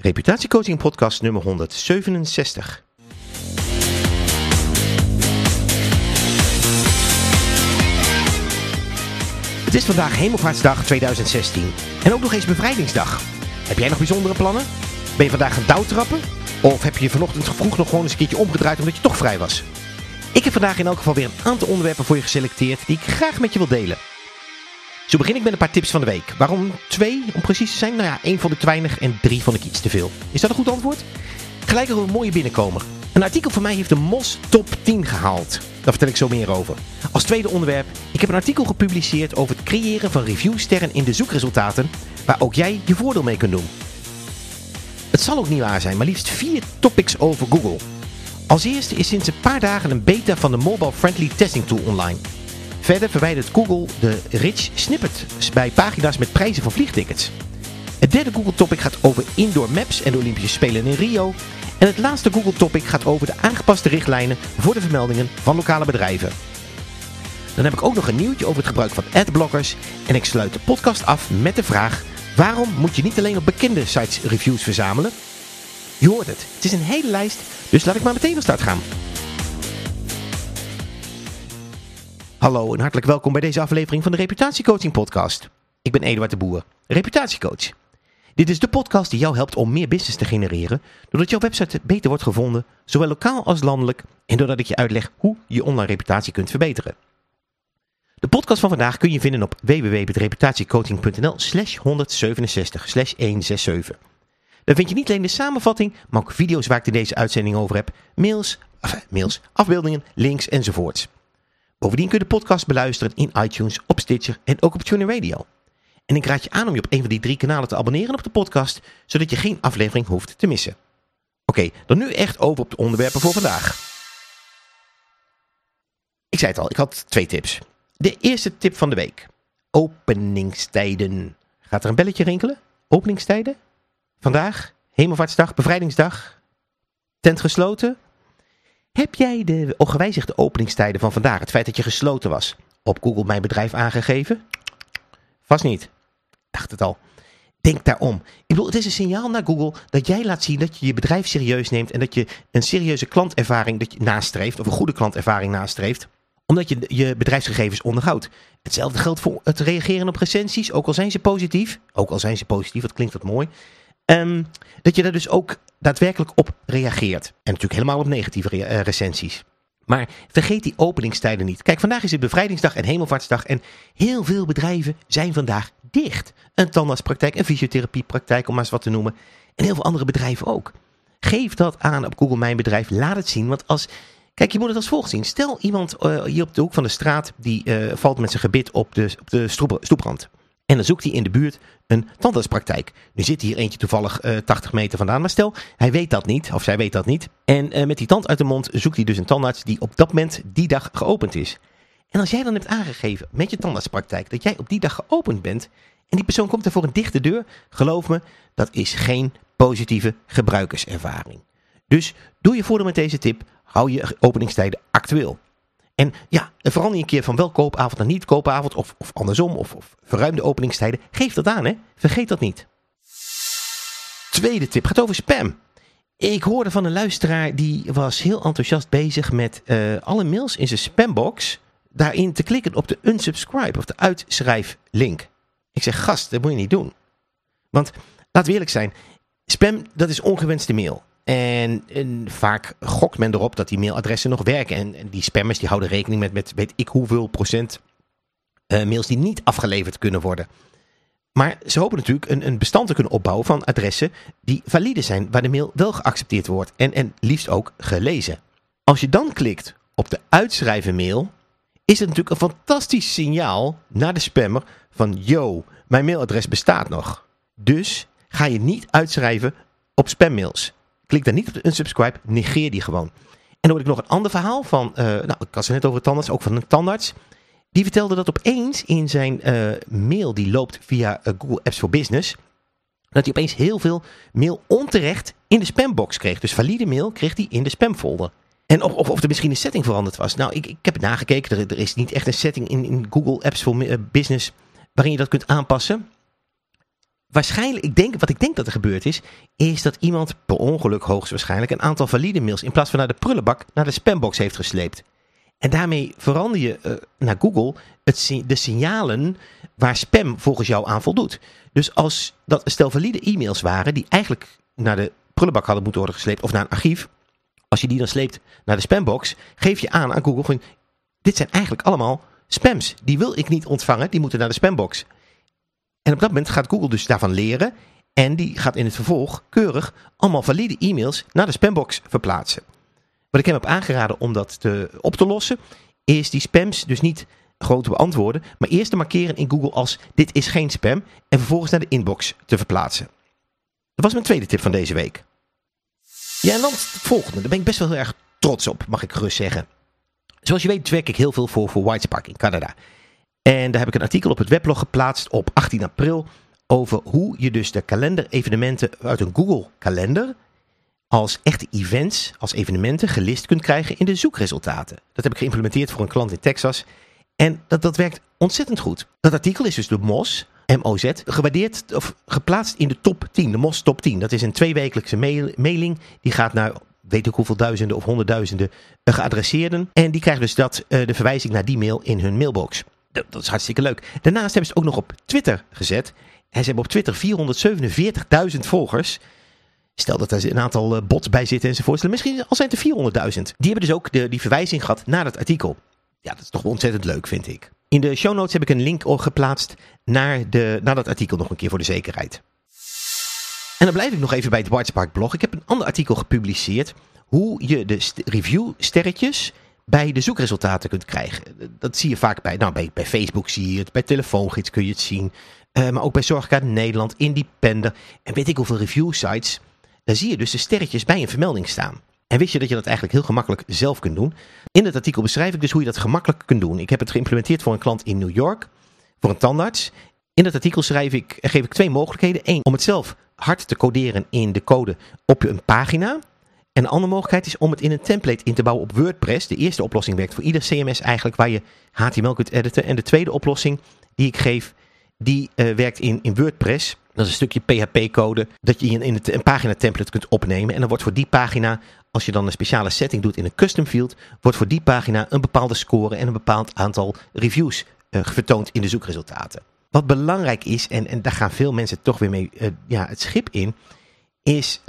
Reputatiecoaching podcast nummer 167. Het is vandaag Hemelvaartsdag 2016 en ook nog eens Bevrijdingsdag. Heb jij nog bijzondere plannen? Ben je vandaag gaan douwtrappen? Of heb je vanochtend vroeg nog gewoon eens een keertje omgedraaid omdat je toch vrij was? Ik heb vandaag in elk geval weer een aantal onderwerpen voor je geselecteerd die ik graag met je wil delen. Zo begin ik met een paar tips van de week. Waarom twee, om precies te zijn? Nou ja, één vond ik te weinig en drie vond ik iets te veel. Is dat een goed antwoord? Gelijk een mooie binnenkomer. Een artikel van mij heeft de MOS Top 10 gehaald. Daar vertel ik zo meer over. Als tweede onderwerp, ik heb een artikel gepubliceerd over het creëren van reviewsterren in de zoekresultaten, waar ook jij je voordeel mee kunt doen. Het zal ook niet waar zijn, maar liefst vier topics over Google. Als eerste is sinds een paar dagen een beta van de Mobile Friendly Testing Tool online. Verder verwijdert Google de rich snippet bij pagina's met prijzen van vliegtickets. Het derde Google topic gaat over indoor maps en de Olympische Spelen in Rio. En het laatste Google topic gaat over de aangepaste richtlijnen voor de vermeldingen van lokale bedrijven. Dan heb ik ook nog een nieuwtje over het gebruik van adblockers. En ik sluit de podcast af met de vraag... Waarom moet je niet alleen op bekende sites reviews verzamelen? Je hoort het. Het is een hele lijst, dus laat ik maar meteen van start gaan. Hallo en hartelijk welkom bij deze aflevering van de Reputatiecoaching podcast. Ik ben Eduard de Boer, reputatiecoach. Dit is de podcast die jou helpt om meer business te genereren, doordat jouw website beter wordt gevonden, zowel lokaal als landelijk, en doordat ik je uitleg hoe je online reputatie kunt verbeteren. De podcast van vandaag kun je vinden op www.reputatiecoaching.nl slash 167 slash 167. Daar vind je niet alleen de samenvatting, maar ook video's waar ik in deze uitzending over heb, mails, mails afbeeldingen, links enzovoorts. Bovendien kun je de podcast beluisteren in iTunes, op Stitcher en ook op TuneIn Radio. En ik raad je aan om je op een van die drie kanalen te abonneren op de podcast, zodat je geen aflevering hoeft te missen. Oké, dan nu echt over op de onderwerpen voor vandaag. Ik zei het al, ik had twee tips. De eerste tip van de week. Openingstijden. Gaat er een belletje rinkelen? Openingstijden? Vandaag? Hemelvaartsdag? Bevrijdingsdag? Tent gesloten? Heb jij de gewijzigde openingstijden van vandaag, het feit dat je gesloten was, op Google Mijn Bedrijf aangegeven? Vast niet. Dacht het al. Denk daarom. Ik bedoel, het is een signaal naar Google dat jij laat zien dat je je bedrijf serieus neemt en dat je een serieuze klantervaring dat je nastreeft, of een goede klantervaring nastreeft, omdat je je bedrijfsgegevens onderhoudt. Hetzelfde geldt voor het reageren op recensies, ook al zijn ze positief, ook al zijn ze positief, wat klinkt dat mooi, um, dat je daar dus ook daadwerkelijk op reageert. En natuurlijk helemaal op negatieve re uh, recensies. Maar vergeet die openingstijden niet. Kijk, vandaag is het bevrijdingsdag en hemelvaartsdag en heel veel bedrijven zijn vandaag dicht. Een tandartspraktijk, een fysiotherapiepraktijk om maar eens wat te noemen. En heel veel andere bedrijven ook. Geef dat aan op Google Mijn Bedrijf, laat het zien. Want als, kijk, je moet het als volgt zien. Stel iemand uh, hier op de hoek van de straat, die uh, valt met zijn gebit op de, op de stoeprand. En dan zoekt hij in de buurt een tandartspraktijk. Nu zit hier eentje toevallig uh, 80 meter vandaan. Maar stel, hij weet dat niet, of zij weet dat niet. En uh, met die tand uit de mond zoekt hij dus een tandarts die op dat moment die dag geopend is. En als jij dan hebt aangegeven met je tandartspraktijk dat jij op die dag geopend bent... en die persoon komt er voor een dichte deur, geloof me, dat is geen positieve gebruikerservaring. Dus doe je voordeel met deze tip, hou je openingstijden actueel. En ja, verander je een keer van wel koopavond naar niet koopavond of, of andersom of, of verruimde openingstijden. Geef dat aan hè, vergeet dat niet. Tweede tip gaat over spam. Ik hoorde van een luisteraar die was heel enthousiast bezig met uh, alle mails in zijn spambox daarin te klikken op de unsubscribe of de uitschrijflink. Ik zeg gast, dat moet je niet doen. Want laten we eerlijk zijn, spam dat is ongewenste mail. En, en, vaak gokt men erop dat die mailadressen nog werken. En, die spammers die houden rekening met, met weet ik hoeveel procent uh, mails die niet afgeleverd kunnen worden. Maar ze hopen natuurlijk een, een bestand te kunnen opbouwen van adressen die valide zijn. Waar de mail wel geaccepteerd wordt en, en liefst ook gelezen. Als je dan klikt op de uitschrijven mail, is het natuurlijk een fantastisch signaal naar de spammer van yo, mijn mailadres bestaat nog. Dus ga je niet uitschrijven op spammails. Klik daar niet op de unsubscribe, negeer die gewoon. En dan hoor ik nog een ander verhaal van, uh, nou ik had het net over tandarts, ook van een tandarts. Die vertelde dat opeens in zijn uh, mail die loopt via uh, Google Apps for Business, dat hij opeens heel veel mail onterecht in de spambox kreeg. Dus valide mail kreeg hij in de spamfolder. En of, of, of er misschien een setting veranderd was. Nou, ik, ik heb het nagekeken. Er, er is niet echt een setting in, in Google Apps for Business waarin je dat kunt aanpassen. Waarschijnlijk, ik denk, wat ik denk dat er gebeurd is, is dat iemand per ongeluk hoogstwaarschijnlijk een aantal valide mails in plaats van naar de prullenbak naar de spambox heeft gesleept. En daarmee verander je uh, naar Google het, de signalen waar spam volgens jou aan voldoet. Dus als dat stel valide e-mails waren die eigenlijk naar de prullenbak hadden moeten worden gesleept of naar een archief. Als je die dan sleept naar de spambox, geef je aan aan Google van dit zijn eigenlijk allemaal spams. Die wil ik niet ontvangen, die moeten naar de spambox. En op dat moment gaat Google dus daarvan leren en die gaat in het vervolg keurig allemaal valide e-mails naar de spambox verplaatsen. Wat ik hem heb aangeraden om dat te, op te lossen, is die spams dus niet gewoon te beantwoorden, maar eerst te markeren in Google als dit is geen spam en vervolgens naar de inbox te verplaatsen. Dat was mijn tweede tip van deze week. Ja, en dan het volgende. Daar ben ik best wel heel erg trots op, mag ik gerust zeggen. Zoals je weet werk ik heel veel voor, voor Whitespark in Canada. En daar heb ik een artikel op het weblog geplaatst op 18 april over hoe je dus de kalenderevenementen uit een Google kalender als echte events, als evenementen gelist kunt krijgen in de zoekresultaten. Dat heb ik geïmplementeerd voor een klant in Texas. En dat, dat werkt ontzettend goed. Dat artikel is dus de MOS, MOZ, gewaardeerd of geplaatst in de top 10, de MOS top 10. Dat is een tweewekelijkse mailing. Die gaat naar weet ik hoeveel duizenden of honderdduizenden uh, geadresseerden. En die krijgen dus dat, uh, de verwijzing naar die mail in hun mailbox. Dat, is hartstikke leuk. Daarnaast hebben ze het ook nog op Twitter gezet. En ze hebben op Twitter 447.000 volgers. Stel dat er een aantal uh, bots bij zitten enzovoort. Misschien al zijn het er 400.000. Die hebben dus ook de, die verwijzing gehad naar dat artikel. Ja, dat is toch ontzettend leuk, vind ik. In de show notes heb ik een link geplaatst naar, de, naar dat artikel nog een keer voor de zekerheid. En dan blijf ik nog even bij het Whitespark blog. Ik heb een ander artikel gepubliceerd. Hoe je de review sterretjes bij de zoekresultaten kunt krijgen. Dat zie je vaak bij, nou, bij, bij Facebook zie je het. Bij telefoongids kun je het zien. Uh, maar ook bij Zorgkaart Nederland, Independer. En weet ik hoeveel review sites. Daar zie je dus de sterretjes bij een vermelding staan. En wist je dat je dat eigenlijk heel gemakkelijk zelf kunt doen? In het artikel beschrijf ik dus hoe je dat gemakkelijk kunt doen. Ik heb het geïmplementeerd voor een klant in New York, voor een tandarts. In het artikel schrijf ik, geef ik twee mogelijkheden. Eén, om het zelf hard te coderen in de code op een pagina. En een andere mogelijkheid is om het in een template in te bouwen op WordPress. De eerste oplossing werkt voor ieder CMS eigenlijk waar je HTML kunt editen. En de tweede oplossing die ik geef, die uh, werkt in, in WordPress. Dat is een stukje PHP-code dat je in, in het, een pagina template kunt opnemen. En dan wordt voor die pagina, als je dan een speciale setting doet in een custom field, wordt voor die pagina een bepaalde score en een bepaald aantal reviews uh, vertoond in de zoekresultaten. Wat belangrijk is, en, en daar gaan veel mensen toch weer mee uh, ja, het schip in, is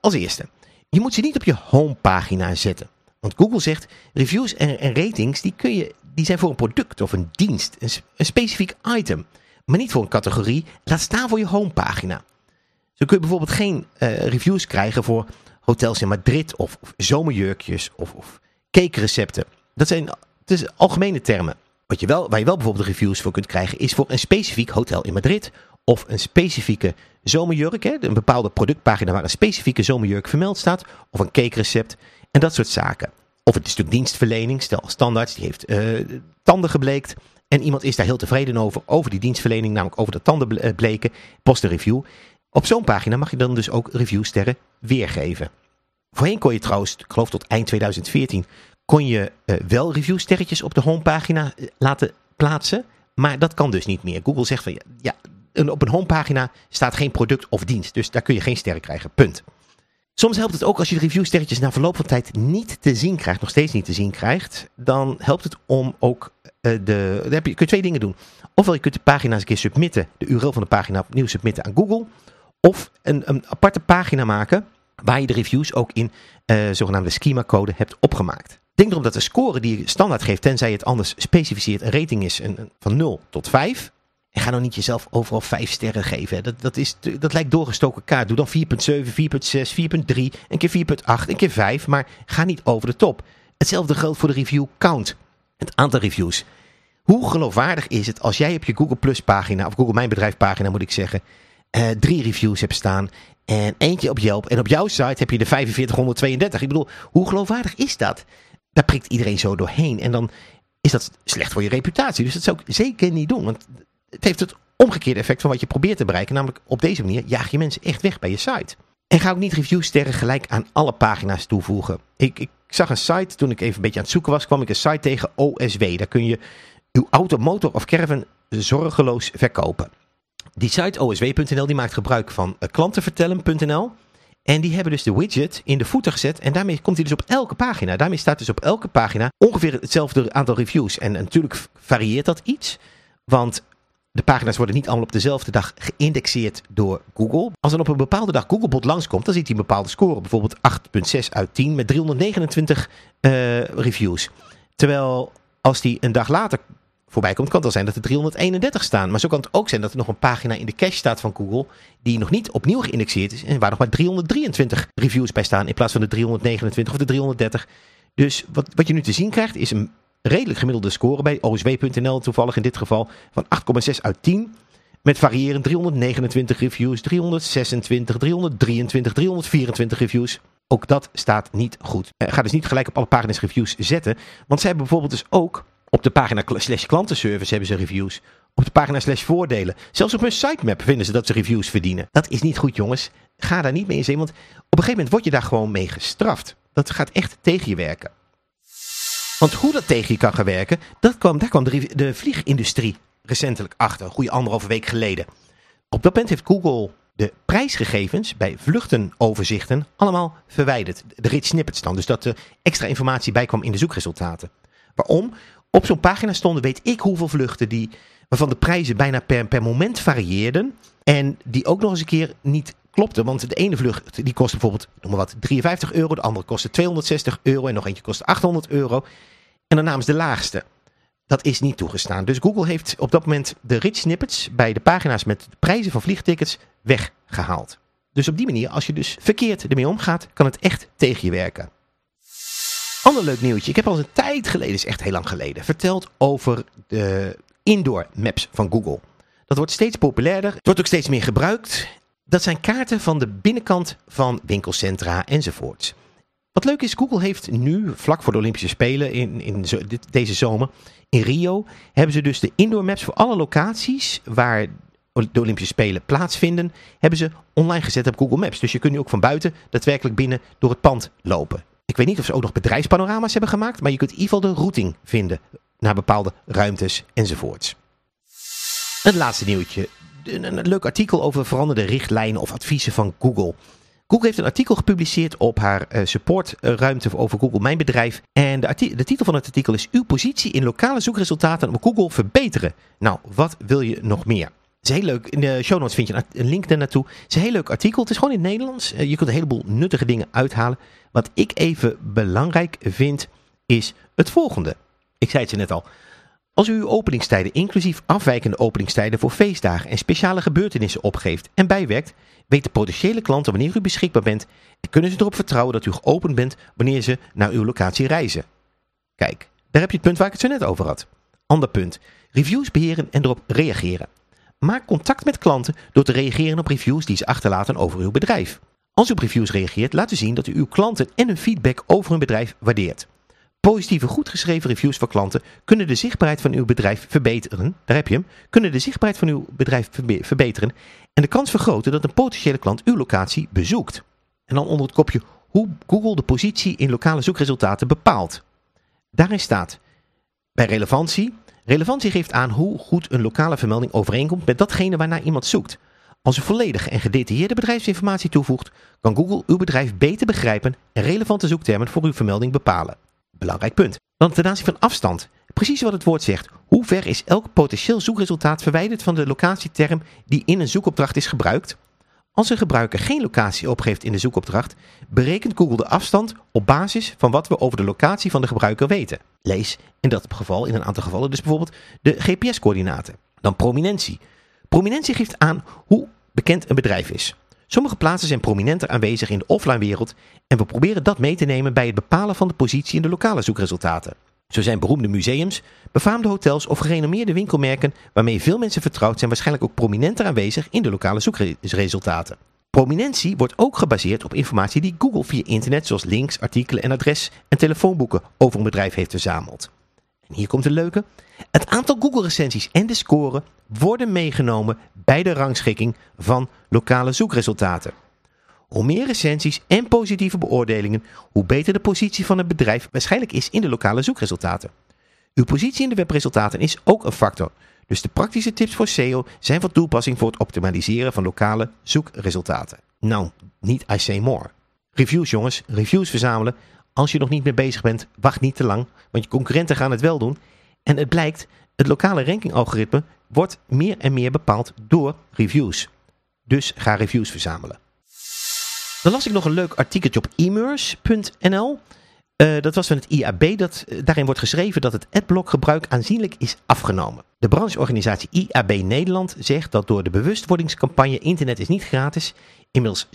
als eerste, je moet ze niet op je homepagina zetten. Want Google zegt, reviews en, ratings, die, kun je, die zijn voor een product of een dienst, een, specifiek item maar niet voor een categorie. Laat staan voor je homepagina. Zo kun je bijvoorbeeld geen uh, reviews krijgen voor hotels in Madrid of, of zomerjurkjes of, of cakerecepten. Dat zijn het is algemene termen. Wat je wel, waar je wel bijvoorbeeld reviews voor kunt krijgen is voor een specifiek hotel in Madrid of een specifieke zomerjurk. Hè, een bepaalde productpagina waar een specifieke zomerjurk vermeld staat of een cakerecept en dat soort zaken. Of het is natuurlijk dienstverlening. Stel standaard, die heeft uh, tanden gebleekt. En iemand is daar heel tevreden over, over die dienstverlening, namelijk over de tandenbleken, eh, post een review. Op zo'n pagina mag je dan dus ook reviewsterren weergeven. Voorheen kon je trouwens, ik geloof tot eind 2014, kon je uh, wel reviewsterretjes op de homepagina laten plaatsen. Maar dat kan dus niet meer. Google zegt van ja, op een homepagina staat geen product of dienst. Dus daar kun je geen sterren krijgen. Punt. Soms helpt het ook als je de reviewsterretjes na verloop van tijd niet te zien krijgt, nog steeds niet te zien krijgt. Dan helpt het om ook uh, de, heb je, kun je twee dingen doen. Ofwel je kunt de pagina eens een keer submitten, de URL van de pagina opnieuw submitten aan Google. Of een, een aparte pagina maken waar je de reviews ook in uh, zogenaamde schema code hebt opgemaakt. Denk erom dat de score die je standaard geeft, tenzij je het anders specificeert, een rating is van 0 tot 5. En ga nou niet jezelf overal 5 sterren geven. Dat, dat, is, dat lijkt doorgestoken kaart. Doe dan 4.7, 4.6, 4.3, een keer 4.8, een keer 5. Maar ga niet over de top. Hetzelfde geldt voor de review count. Het aantal reviews. Hoe geloofwaardig is het als jij op je Google Plus pagina, of Google Mijn Bedrijf pagina moet ik zeggen, uh, drie reviews hebt staan en eentje op Yelp. En op jouw site heb je de 4532. Ik bedoel, hoe geloofwaardig is dat? Daar prikt iedereen zo doorheen. En dan is dat slecht voor je reputatie. Dus dat zou ik zeker niet doen. Want het heeft het omgekeerde effect van wat je probeert te bereiken. Namelijk op deze manier jaag je mensen echt weg bij je site. En ga ook niet reviewsterren gelijk aan alle pagina's toevoegen. Ik, ik zag een site, toen ik even een beetje aan het zoeken was, kwam ik een site tegen OSW. Daar kun je uw auto, motor of caravan zorgeloos verkopen. Die site osw.nl die maakt gebruik van uh, klantenvertellen.nl. En die hebben dus de widget in de footer gezet. En daarmee komt hij dus op elke pagina. Daarmee staat dus op elke pagina ongeveer hetzelfde aantal reviews. En natuurlijk varieert dat iets. Want de pagina's worden niet allemaal op dezelfde dag geïndexeerd door Google. Als er op een bepaalde dag Googlebot langskomt, dan ziet hij een bepaalde score. Bijvoorbeeld 8,6 uit 10 met 329 uh, reviews. Terwijl als die een dag later voorbij komt, kan het wel zijn dat er 331 staan. Maar zo kan het ook zijn dat er nog een pagina in de cache staat van Google die nog niet opnieuw geïndexeerd is en waar nog maar 323 reviews bij staan in plaats van de 329 of de 330. Dus wat, wat je nu te zien krijgt is een redelijk gemiddelde score bij osw.nl toevallig in dit geval van 8,6 uit 10. Met variërend 329 reviews, 326, 323, 324 reviews. Ook dat staat niet goed. Uh, ga dus niet gelijk op alle pagina's reviews zetten. Want ze hebben bijvoorbeeld dus ook op de pagina slash klantenservice hebben ze reviews. Op de pagina slash voordelen. Zelfs op hun sitemap vinden ze dat ze reviews verdienen. Dat is niet goed jongens. Ga daar niet mee in zee, want op een gegeven moment word je daar gewoon mee gestraft. Dat gaat echt tegen je werken. Want hoe dat tegen je kan gaan werken, dat kwam, daar kwam de, vliegindustrie recentelijk achter. Een goede anderhalve week geleden. Op dat moment heeft Google de prijsgegevens bij vluchtenoverzichten allemaal verwijderd. De rich snippets dan, dus dat er extra informatie bij kwam in de zoekresultaten. Waarom? Op zo'n pagina stonden weet ik hoeveel vluchten die, waarvan de prijzen bijna per, per moment varieerden. En die ook nog eens een keer niet klopten. Want de ene vlucht die kostte bijvoorbeeld noem maar wat, 53 euro. De andere kostte 260 euro. En nog eentje kostte 800 euro. En dan namen ze de laagste. Dat is niet toegestaan. Dus Google heeft op dat moment de rich snippets bij de pagina's met de prijzen van vliegtickets weggehaald. Dus op die manier, als je dus verkeerd ermee omgaat, kan het echt tegen je werken. Ander leuk nieuwtje. Ik heb al een tijd geleden, is echt heel lang geleden, verteld over de indoor maps van Google. Dat wordt steeds populairder. Het wordt ook steeds meer gebruikt. Dat zijn kaarten van de binnenkant van winkelcentra enzovoorts. Wat leuk is, Google heeft nu, vlak voor de Olympische Spelen in, in deze zomer, in Rio, hebben ze dus de indoor maps voor alle locaties waar de Olympische Spelen plaatsvinden, hebben ze online gezet op Google Maps. Dus je kunt nu ook van buiten daadwerkelijk binnen door het pand lopen. Ik weet niet of ze ook nog bedrijfspanorama's hebben gemaakt, maar je kunt in ieder geval de routing vinden naar bepaalde ruimtes enzovoorts. Het laatste nieuwtje. Een, een leuk artikel over veranderde richtlijnen of adviezen van Google. Google heeft een artikel gepubliceerd op haar uh, supportruimte over Google Mijn Bedrijf. En de, de, titel van het artikel is Uw positie in lokale zoekresultaten op Google verbeteren. Nou, wat wil je nog meer? Het is heel leuk. In de show notes vind je een link daar naartoe. Het is een heel leuk artikel. Het is gewoon in het Nederlands. Eh, je kunt een heleboel nuttige dingen uithalen. Wat ik even belangrijk vind is het volgende. Ik zei het je net al. Als u uw openingstijden, inclusief afwijkende openingstijden voor feestdagen en speciale gebeurtenissen opgeeft en bijwerkt, weten potentiële klanten wanneer u beschikbaar bent en kunnen ze erop vertrouwen dat u geopend bent wanneer ze naar uw locatie reizen. Kijk, daar heb je het punt waar ik het zo net over had. Ander punt. Reviews beheren en erop reageren. Maak contact met klanten door te reageren op reviews die ze achterlaten over uw bedrijf. Als u op reviews reageert, laat u zien dat u uw klanten en hun feedback over hun bedrijf waardeert. Positieve, goed geschreven reviews van klanten kunnen de zichtbaarheid van uw bedrijf verbeteren. Daar heb je hem. Kunnen de zichtbaarheid van uw bedrijf verbeteren en de kans vergroten dat een potentiële klant uw locatie bezoekt. En dan onder het kopje hoe Google de positie in lokale zoekresultaten bepaalt. Daarin staat bij relevantie. Relevantie geeft aan hoe goed een lokale vermelding overeenkomt met datgene waarnaar iemand zoekt. Als u volledige en gedetailleerde bedrijfsinformatie toevoegt, kan Google uw bedrijf beter begrijpen en relevante zoektermen voor uw vermelding bepalen. Belangrijk punt. Dan ten aanzien van afstand. Precies wat het woord zegt. Hoe ver is elk potentieel zoekresultaat verwijderd van de locatieterm die in een zoekopdracht is gebruikt? Als een gebruiker geen locatie opgeeft in de zoekopdracht, berekent Google de afstand op basis van wat we over de locatie van de gebruiker weten. Lees in dat geval, in een aantal gevallen, dus bijvoorbeeld de GPS-coördinaten. Dan prominentie. Prominentie geeft aan hoe bekend een bedrijf is. Sommige plaatsen zijn prominenter aanwezig in de offline wereld en we proberen dat mee te nemen bij het bepalen van de positie in de lokale zoekresultaten. Zo zijn beroemde museums, befaamde hotels of gerenommeerde winkelmerken waarmee veel mensen vertrouwd zijn waarschijnlijk ook prominenter aanwezig in de lokale zoekresultaten. Prominentie wordt ook gebaseerd op informatie die Google via internet zoals links, artikelen en adres en telefoonboeken over een bedrijf heeft verzameld. En hier komt de leuke. Het aantal Google recensies en de score worden meegenomen bij de rangschikking van lokale zoekresultaten. Hoe meer recensies en positieve beoordelingen, hoe beter de positie van het bedrijf waarschijnlijk is in de lokale zoekresultaten. Uw positie in de webresultaten is ook een factor. Dus de praktische tips voor SEO zijn van toepassing voor het optimaliseren van lokale zoekresultaten. Nou, niet I say more. Reviews jongens, reviews verzamelen. Als je nog niet mee bezig bent, wacht niet te lang, want je concurrenten gaan het wel doen. En het blijkt, het lokale rankingalgoritme wordt meer en meer bepaald door reviews. Dus ga reviews verzamelen. Dan las ik nog een leuk artikeltje op emerse.nl. Uh, dat was van het IAB. Dat, uh, daarin wordt geschreven dat het adblock-gebruik aanzienlijk is afgenomen. De brancheorganisatie IAB Nederland zegt dat door de bewustwordingscampagne Internet is niet gratis... inmiddels 7%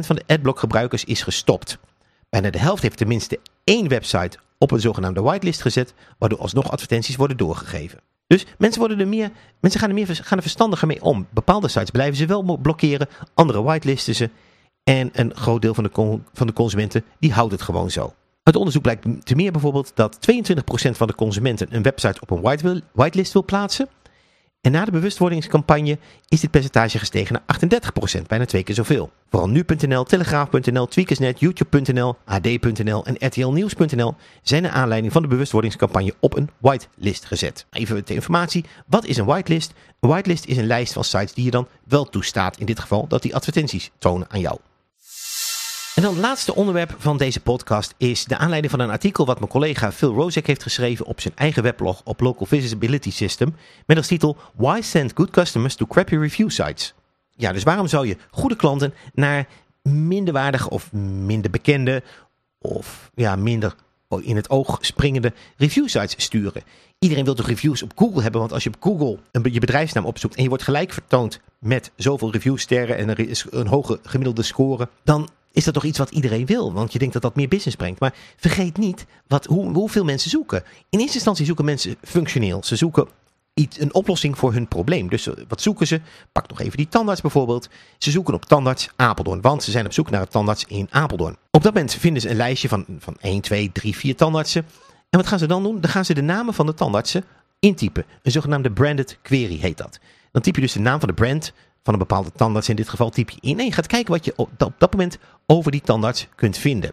van de adblock-gebruikers is gestopt. Bijna de helft heeft tenminste één website op een zogenaamde whitelist gezet... waardoor alsnog advertenties worden doorgegeven. Dus mensen, worden er meer, mensen gaan, er meer, gaan er verstandiger mee om. Bepaalde sites blijven ze wel blokkeren, andere whitelisten ze... En een groot deel van de, van de consumenten die houdt het gewoon zo. Uit onderzoek blijkt te meer bijvoorbeeld dat 22% van de consumenten een website op een whitelist wil plaatsen. En na de bewustwordingscampagne is dit percentage gestegen naar 38%, bijna twee keer zoveel. Vooral nu.nl, telegraaf.nl, tweakersnet, youtube.nl, ad.nl en rtlnieuws.nl zijn naar aanleiding van de bewustwordingscampagne op een whitelist gezet. Even ter informatie, wat is een whitelist? Een whitelist is een lijst van sites die je dan wel toestaat, in dit geval dat die advertenties tonen aan jou. En dan het laatste onderwerp van deze podcast is de aanleiding van een artikel wat mijn collega Phil Rozek heeft geschreven op zijn eigen weblog op Local Visibility System met als titel Why Send Good Customers to Crappy Review Sites? Ja, dus waarom zou je goede klanten naar minderwaardige of minder bekende of ja, minder in het oog springende review sites sturen? Iedereen wil toch reviews op Google hebben, want als je op Google een, je bedrijfsnaam opzoekt en je wordt gelijk vertoond met zoveel reviewsterren en is een hoge gemiddelde score, dan is dat toch iets wat iedereen wil. Want je denkt dat dat meer business brengt. Maar vergeet niet wat, hoe, hoeveel mensen zoeken. In eerste instantie zoeken mensen functioneel. Ze zoeken iets, een oplossing voor hun probleem. Dus eh, wat zoeken ze? Pak nog even die tandarts bijvoorbeeld. Ze zoeken op tandarts Apeldoorn. Want ze zijn op zoek naar een tandarts in Apeldoorn. Op dat moment vinden ze een lijstje van, van 1, 2, 3, 4 tandartsen. En wat gaan ze dan doen? Dan gaan ze de namen van de tandartsen intypen. Een zogenaamde branded query heet dat. Dan typ je dus de naam van de brand van een bepaalde tandarts in dit geval typ je in. En je gaat kijken wat je op dat moment over die tandarts kunt vinden.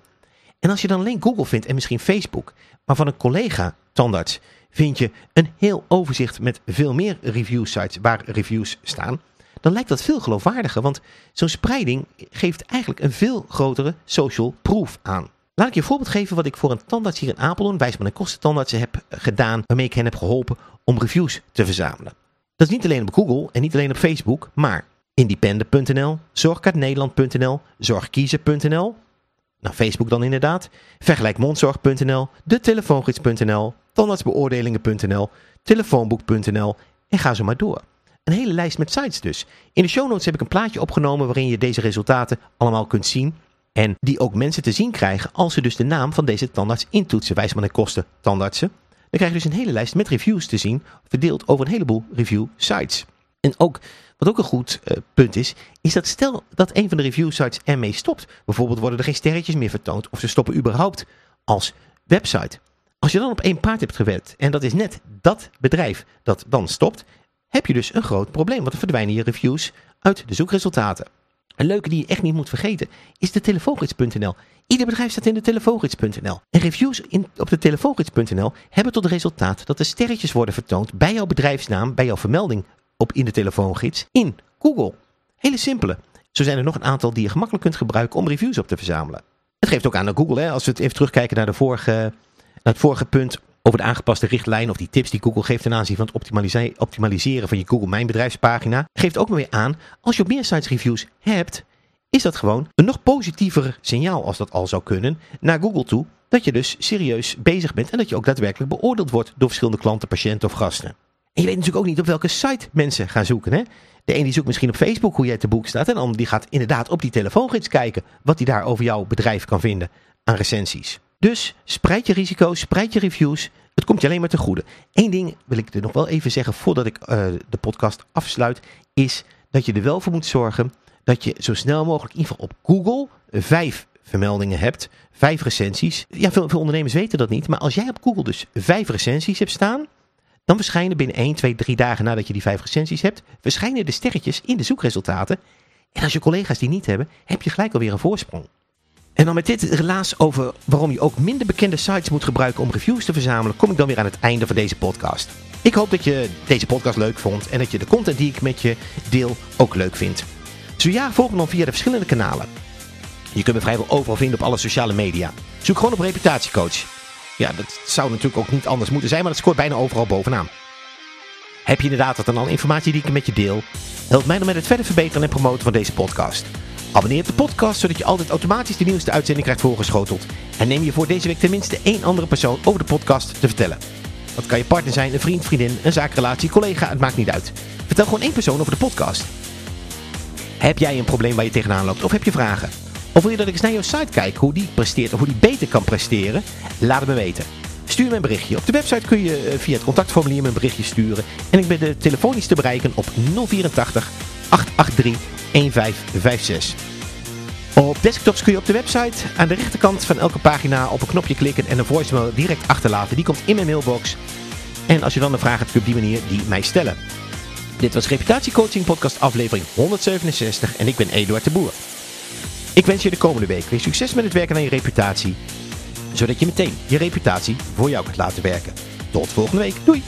En als je dan alleen Google vindt en misschien Facebook, maar van een collega tandarts vind je een heel overzicht met veel meer review sites waar reviews staan, dan lijkt dat veel geloofwaardiger, want zo'n spreiding geeft eigenlijk een veel grotere social proof aan. Laat ik je een voorbeeld geven wat ik voor een tandarts hier in Apeldoorn, Wijsman en Kosten tandartsen, heb gedaan, waarmee ik hen heb geholpen om reviews te verzamelen. Dat is niet alleen op Google en niet alleen op Facebook, maar independent.nl, zorgkaartnederland.nl, zorgkiezen.nl, nou Facebook dan inderdaad, vergelijkmondzorg.nl, detelefoongids.nl, tandartsbeoordelingen.nl, telefoonboek.nl en ga zo maar door. Een hele lijst met sites dus. In de show notes heb ik een plaatje opgenomen waarin je deze resultaten allemaal kunt zien. En die ook mensen te zien krijgen als ze dus de naam van deze tandarts intoetsen. Wijsman en kosten tandartsen. Dan krijg je dus een hele lijst met reviews te zien, verdeeld over een heleboel review sites. En ook, wat ook een goed uh, punt is, is dat stel dat een van de review sites ermee stopt. Bijvoorbeeld worden er geen sterretjes meer vertoond of ze stoppen überhaupt als website. Als je dan op één paard hebt gewerkt en dat is net dat bedrijf dat dan stopt, heb je dus een groot probleem. Want dan verdwijnen je reviews uit de zoekresultaten. Een leuke die je echt niet moet vergeten is de telefoongids.nl. Ieder bedrijf staat in de telefoongids.nl. En reviews in, op de telefoongids.nl hebben tot resultaat dat er sterretjes worden vertoond bij jouw bedrijfsnaam, bij jouw vermelding op in de telefoongids in Google. Hele simpele. Zo zijn er nog een aantal die je gemakkelijk kunt gebruiken om reviews op te verzamelen. Het geeft ook aan naar Google, hè, als we het even terugkijken naar, de vorige, naar het vorige punt over de aangepaste richtlijn of die tips die Google geeft ten aanzien van het optimaliseren van je Google Mijn Bedrijfspagina. Geeft ook maar weer aan, als je meer sites reviews hebt, is dat gewoon een nog positiever signaal als dat al zou kunnen naar Google toe. Dat je dus serieus bezig bent en dat je ook daadwerkelijk beoordeeld wordt door verschillende klanten, patiënten of gasten. En je weet natuurlijk ook niet op welke site mensen gaan zoeken. Hè? De een die zoekt misschien op Facebook hoe jij te boek staat. En de ander die gaat inderdaad op die telefoongids kijken wat hij daar over jouw bedrijf kan vinden aan recensies. Dus spreid je risico's, spreid je reviews. Het komt je alleen maar te goede. Eén ding wil ik er nog wel even zeggen voordat ik uh, de podcast afsluit. Is dat je er wel voor moet zorgen dat je zo snel mogelijk in ieder geval op Google vijf vermeldingen hebt. Vijf recensies. Ja, veel, veel ondernemers weten dat niet. Maar als jij op Google dus vijf recensies hebt staan. Dan verschijnen binnen 1, 2, 3 dagen nadat je die vijf recensies hebt. Verschijnen de sterretjes in de zoekresultaten. En als je collega's die niet hebben, heb je gelijk alweer een voorsprong. En dan met dit relaas over waarom je ook minder bekende sites moet gebruiken om reviews te verzamelen, kom ik dan weer aan het einde van deze podcast. Ik hoop dat je deze podcast leuk vond en dat je de content die ik met je deel ook leuk vindt. Zo ja, volg me dan via de verschillende kanalen. Je kunt me vrijwel overal vinden op alle sociale media. Zoek gewoon op reputatiecoach. Ja, dat zou natuurlijk ook niet anders moeten zijn, maar dat scoort bijna overal bovenaan. Heb je inderdaad wat dan al informatie die ik met je deel? Help mij dan met het verder verbeteren en promoten van deze podcast. Abonneer op de podcast, zodat je altijd automatisch de nieuwste uitzending krijgt voorgeschoteld. En neem je voor deze week tenminste één andere persoon over de podcast te vertellen. Dat kan je partner zijn, een vriend, vriendin, een zakenrelatie, collega, het maakt niet uit. Vertel gewoon één persoon over de podcast. Heb jij een probleem waar je tegenaan loopt of heb je vragen? Of wil je dat ik eens naar jouw site kijk, hoe die presteert of hoe die beter kan presteren? Laat het me weten. Stuur me een berichtje. Op de website kun je eh, via het contactformulier me een berichtje sturen. En ik ben de telefonisch te bereiken op 084 883 1556. Op desktops kun je op de website aan de rechterkant van elke pagina op een knopje klikken en een voicemail direct achterlaten. Die komt in mijn mailbox. En als je dan een vraag hebt, kun je op die manier die mij stellen. Dit was Reputatiecoaching podcast aflevering 167 en ik ben Eduard de Boer. Ik wens je de komende week weer succes met het werken aan je reputatie, zodat je meteen je reputatie voor jou kunt laten werken. Tot volgende week. Doei!